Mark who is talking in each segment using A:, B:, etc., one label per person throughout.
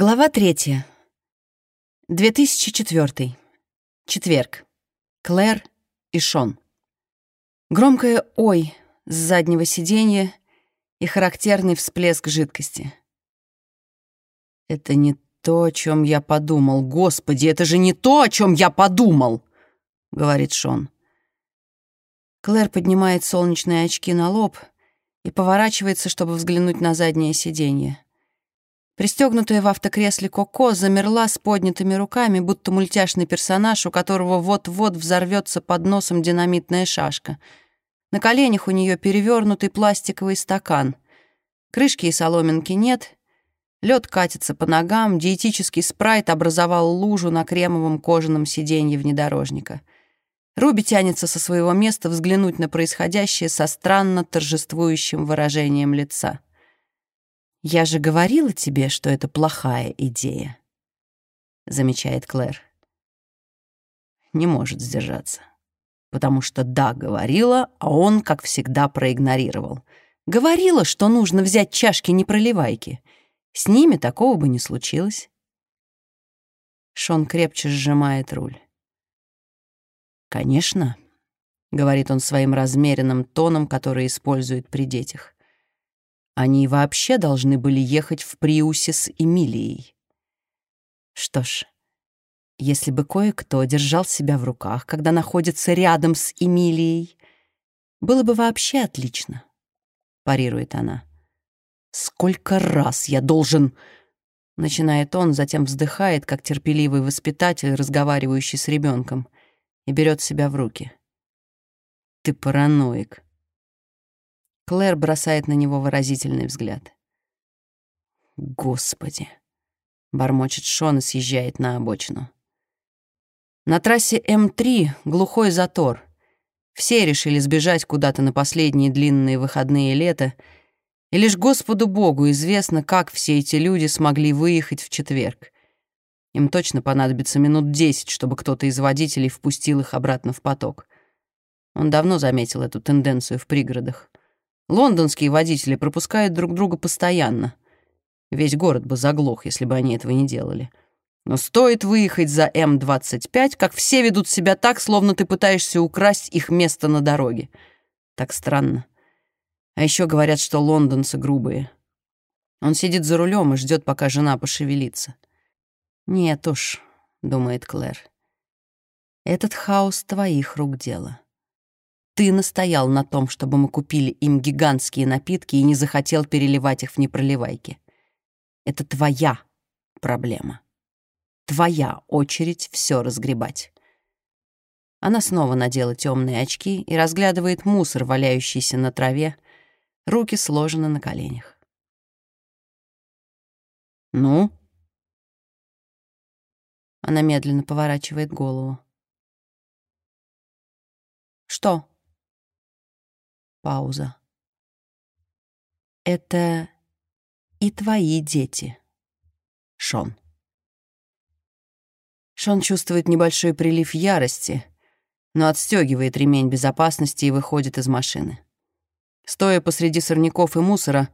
A: Глава третья. 2004. Четверг. Клэр и Шон. Громкое «Ой» с заднего сиденья и характерный всплеск жидкости.
B: «Это не то, о чем я подумал. Господи, это же не то, о чем я подумал!» — говорит Шон.
A: Клэр поднимает солнечные очки на лоб и поворачивается, чтобы взглянуть на заднее сиденье. Пристегнутая в автокресле Коко замерла с поднятыми руками, будто мультяшный персонаж, у которого вот-вот взорвется под носом динамитная шашка. На коленях у нее перевернутый пластиковый стакан. Крышки и соломинки нет. Лед катится по ногам, диетический спрайт образовал лужу на кремовом кожаном сиденье внедорожника. Руби тянется со своего места взглянуть на происходящее со странно торжествующим выражением лица. «Я же говорила тебе, что это плохая идея», — замечает Клэр.
B: Не может сдержаться. Потому что да, говорила, а он, как всегда, проигнорировал. Говорила, что нужно взять чашки непроливайки. С ними такого бы не случилось.
A: Шон крепче сжимает руль.
B: «Конечно», — говорит он своим размеренным тоном, который использует при детях. Они вообще должны были ехать в Приусе с Эмилией.
A: Что ж, если бы кое-кто держал себя в руках, когда находится рядом с Эмилией, было бы вообще отлично, парирует она.
B: Сколько раз я должен...
A: Начинает он, затем вздыхает, как терпеливый воспитатель, разговаривающий с ребенком, и берет себя в руки.
B: Ты параноик.
A: Клэр бросает на него выразительный взгляд.
B: «Господи!» — бормочет Шон и съезжает на обочину.
A: На трассе М3 глухой затор. Все решили сбежать куда-то на последние длинные выходные лета, и лишь Господу Богу известно, как все эти люди смогли выехать в четверг. Им точно понадобится минут десять, чтобы кто-то из водителей впустил их обратно в поток. Он давно заметил эту тенденцию в пригородах. Лондонские водители пропускают друг друга постоянно. Весь город бы заглох, если бы они этого не делали. Но стоит выехать за М-25, как все ведут себя так, словно ты пытаешься украсть их место на дороге. Так странно. А еще говорят, что лондонцы грубые. Он сидит за рулем и ждет, пока жена пошевелится. «Нет уж», — думает Клэр, — «этот хаос твоих рук дело». Ты настоял на том, чтобы мы купили им гигантские напитки и не захотел переливать их в непроливайки. Это твоя проблема. Твоя очередь все разгребать. Она снова надела темные очки и разглядывает мусор, валяющийся на траве, руки сложены на коленях.
B: «Ну?»
A: Она медленно поворачивает голову. «Что?» Пауза. «Это и твои дети, Шон». Шон чувствует небольшой прилив ярости, но отстегивает ремень безопасности и выходит из машины. Стоя посреди сорняков и мусора,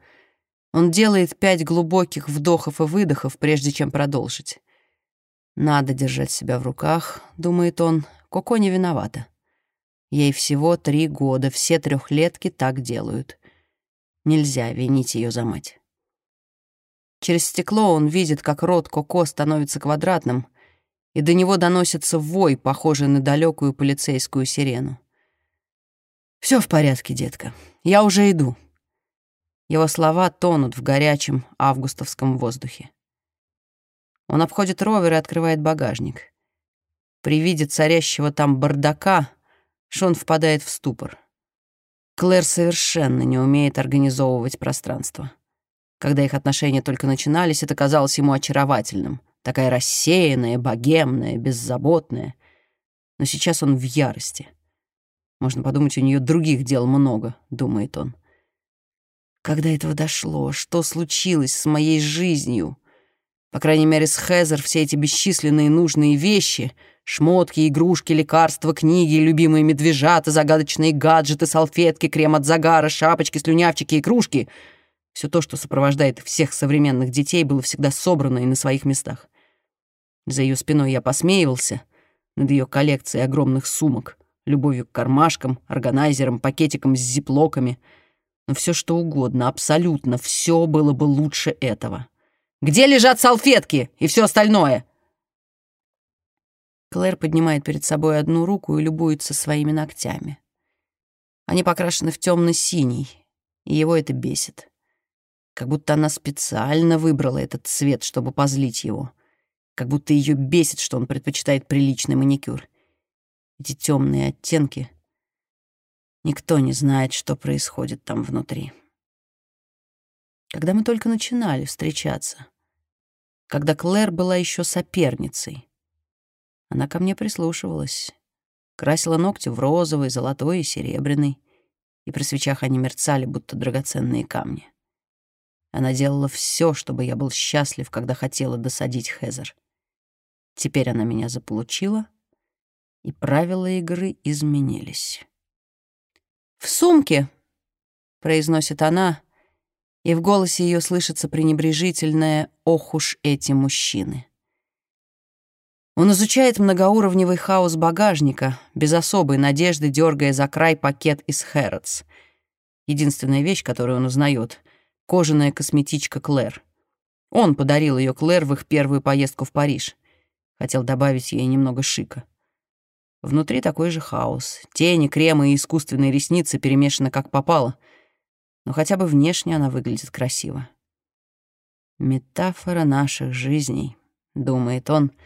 A: он делает пять глубоких вдохов и выдохов, прежде чем продолжить. «Надо держать себя в руках», — думает он, — «Коко не виновата». Ей всего три года, все трехлетки так делают. Нельзя винить ее за мать. Через стекло он видит, как рот Коко становится квадратным, и до него доносится вой, похожий на далекую полицейскую сирену. Все в порядке, детка. Я уже иду». Его слова тонут в горячем августовском воздухе. Он обходит ровер и открывает багажник. При виде царящего там бардака Шон впадает в ступор. Клэр совершенно не умеет организовывать пространство. Когда их отношения только начинались, это казалось ему очаровательным. Такая рассеянная, богемная, беззаботная. Но сейчас он в ярости. Можно подумать, у нее других дел много, думает он. Когда этого дошло? Что случилось с моей жизнью? По крайней мере, с Хезер все эти бесчисленные нужные вещи — Шмотки, игрушки, лекарства, книги, любимые медвежата, загадочные гаджеты, салфетки, крем от загара, шапочки, слюнявчики и кружки.
B: Все то, что сопровождает всех современных детей, было всегда собрано и на своих местах. За ее спиной я посмеивался над ее коллекцией огромных сумок, любовью к кармашкам, органайзерам, пакетикам с зиплоками. Но все что угодно, абсолютно все было бы лучше этого. «Где лежат салфетки и все остальное?» Клэр поднимает перед собой одну руку и любуется своими ногтями. Они покрашены в темно-синий, и его это бесит. Как будто она специально выбрала этот цвет, чтобы позлить его. Как будто ее бесит, что он предпочитает приличный маникюр. Эти темные оттенки. Никто не знает, что происходит там внутри. Когда мы только начинали встречаться, когда Клэр была еще соперницей, она ко мне прислушивалась, красила ногти в розовый, золотой и серебряный, и при свечах они мерцали, будто драгоценные камни. Она делала все, чтобы я был счастлив, когда хотела досадить Хезер. Теперь она меня заполучила, и правила игры изменились. «В сумке!» — произносит она, и в голосе ее слышится пренебрежительное «ох уж эти мужчины». Он изучает многоуровневый хаос багажника, без особой надежды дергая за край пакет из Хэротс. Единственная вещь, которую он узнает — кожаная косметичка Клэр. Он подарил ее Клэр в их первую поездку в Париж. Хотел добавить ей немного шика. Внутри такой же хаос. Тени, кремы и искусственные ресницы перемешаны как попало. Но хотя бы внешне она выглядит красиво. «Метафора наших жизней», — думает он, —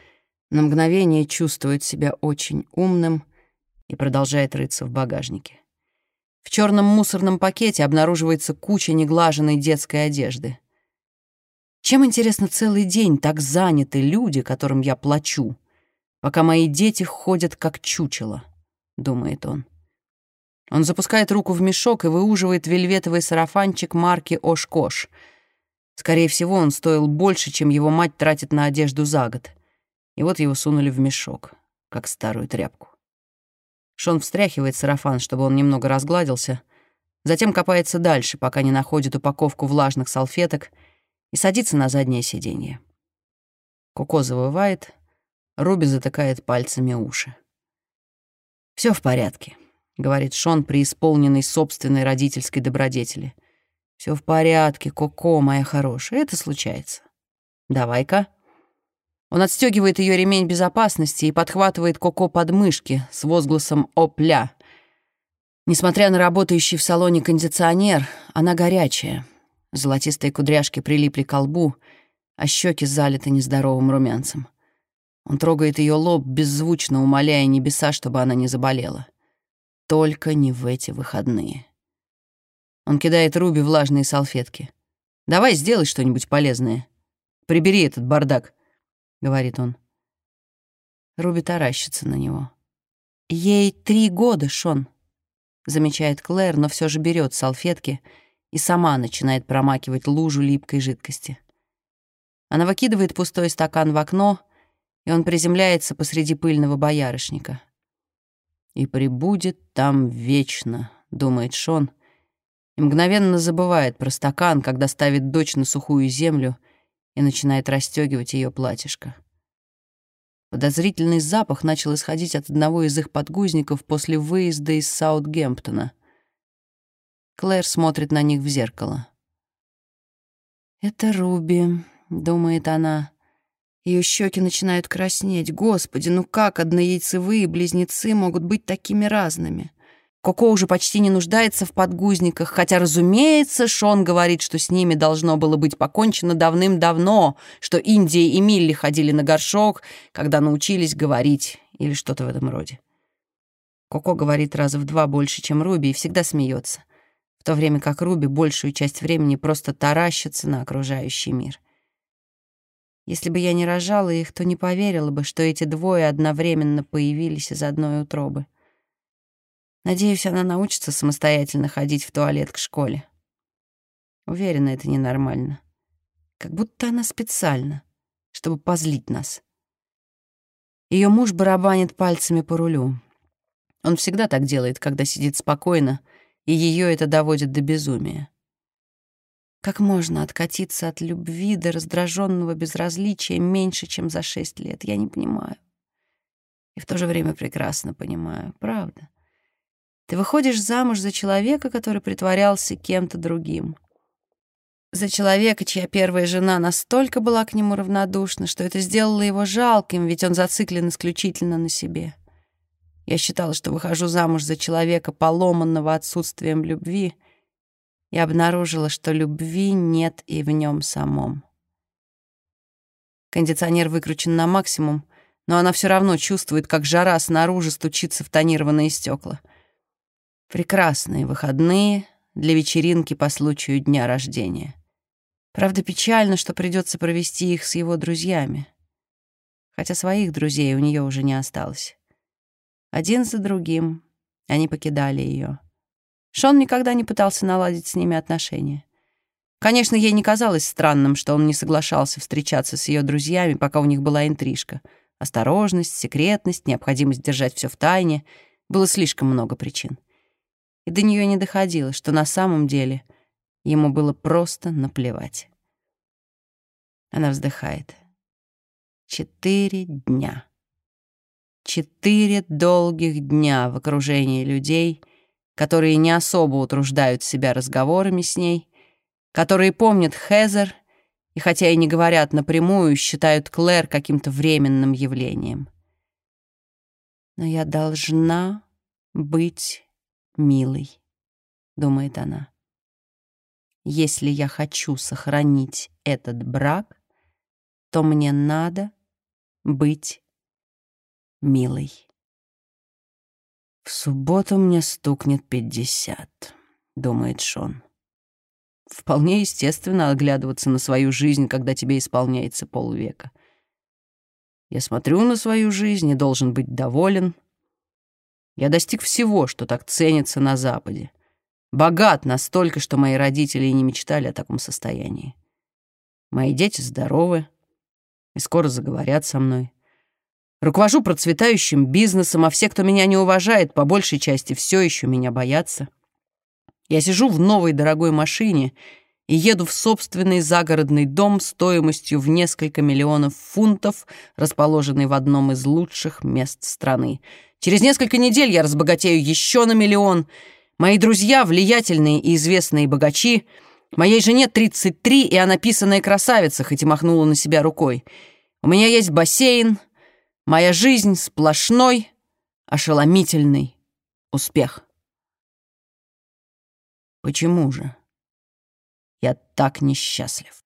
B: на мгновение чувствует себя очень умным и продолжает рыться в багажнике. В черном мусорном пакете обнаруживается куча неглаженной детской одежды. Чем, интересно, целый день так заняты люди, которым я плачу, пока мои дети ходят как чучело, думает он. Он запускает руку в мешок и выуживает вельветовый сарафанчик марки Ошкош. Скорее всего, он стоил больше, чем его мать тратит на одежду за год и вот его сунули в мешок, как старую тряпку. Шон встряхивает сарафан, чтобы он немного разгладился, затем копается дальше, пока не находит упаковку влажных салфеток и садится на заднее сиденье. Коко завывает, Руби затыкает пальцами уши. Все в порядке», — говорит Шон, преисполненный собственной родительской добродетели. Все в порядке, Коко, моя хорошая, это случается. Давай-ка». Он отстегивает ее ремень безопасности и подхватывает Коко под мышки с возгласом «Опля!». Несмотря на работающий в салоне кондиционер, она горячая. Золотистые кудряшки прилипли к лбу, а щеки залиты нездоровым румянцем. Он трогает ее лоб, беззвучно умоляя небеса, чтобы она не заболела. Только не в эти выходные. Он кидает Руби влажные салфетки. «Давай сделай что-нибудь полезное. Прибери этот бардак». — говорит он. Руби таращится на него. «Ей три года, Шон», — замечает Клэр, но все же берет салфетки и сама начинает промакивать лужу липкой жидкости. Она выкидывает пустой стакан в окно, и он приземляется посреди пыльного боярышника. «И прибудет там вечно», — думает Шон, и мгновенно забывает про стакан, когда ставит дочь на сухую землю — и начинает расстегивать ее платьишко. Подозрительный запах начал исходить от одного из их подгузников после выезда из Саутгемптона. Клэр смотрит на них в зеркало. «Это Руби», — думает она. Ее щеки начинают краснеть. Господи, ну как однояйцевые близнецы могут быть такими разными? Коко уже почти не нуждается в подгузниках, хотя, разумеется, Шон говорит, что с ними должно было быть покончено давным-давно, что Индия и Милли ходили на горшок, когда научились говорить или что-то в этом роде. Коко говорит раза в два больше, чем Руби, и всегда смеется, в то время как Руби большую часть времени просто таращится на окружающий мир. Если бы я не рожала их, то не поверила бы, что эти двое одновременно появились из одной утробы. Надеюсь, она научится самостоятельно ходить в туалет к школе. Уверена, это ненормально. Как будто она специально, чтобы позлить нас. Ее муж барабанит пальцами по рулю. Он всегда так делает, когда сидит спокойно, и ее это доводит до безумия. Как можно откатиться от любви до раздраженного безразличия меньше, чем за шесть лет? Я не понимаю. И в то же время прекрасно понимаю. Правда. Ты выходишь замуж за человека, который притворялся кем-то другим. За человека, чья первая жена настолько была к нему равнодушна, что это сделало его жалким, ведь он зациклен исключительно на себе. Я считала, что выхожу замуж за человека, поломанного отсутствием любви, и обнаружила, что любви нет и в нем самом. Кондиционер выкручен на максимум, но она все равно чувствует, как жара снаружи стучится в тонированные стекла. Прекрасные выходные для вечеринки по случаю дня рождения. Правда, печально, что придется провести их с его друзьями. Хотя своих друзей у нее уже не осталось. Один за другим они покидали ее. Шон никогда не пытался наладить с ними отношения. Конечно, ей не казалось странным, что он не соглашался встречаться с ее друзьями, пока у них была интрижка. Осторожность, секретность, необходимость держать все в тайне — было слишком много причин. И до нее не доходило, что на самом деле — Ему было просто наплевать. Она вздыхает. Четыре дня. Четыре долгих дня в окружении людей, которые не особо утруждают себя разговорами с ней, которые помнят Хезер и, хотя и не говорят напрямую, считают Клэр каким-то временным явлением. «Но я должна быть милой», — думает она. Если я хочу сохранить этот брак, то мне надо быть милой. В субботу мне стукнет пятьдесят, думает Шон. Вполне естественно оглядываться на свою жизнь, когда тебе исполняется полвека. Я смотрю на свою жизнь и должен быть доволен. Я достиг всего, что так ценится на Западе. Богат настолько, что мои родители и не мечтали о таком состоянии. Мои дети здоровы и скоро заговорят со мной. Руковожу процветающим бизнесом, а все, кто меня не уважает, по большей части все еще меня боятся. Я сижу в новой дорогой машине и еду в собственный загородный дом стоимостью в несколько миллионов фунтов, расположенный в одном из лучших мест страны. Через несколько недель я разбогатею еще на миллион — Мои друзья — влиятельные и известные богачи. Моей жене 33, и она писаная красавица, хоть и махнула на себя рукой. У меня есть бассейн. Моя жизнь — сплошной, ошеломительный успех. Почему же я так несчастлив?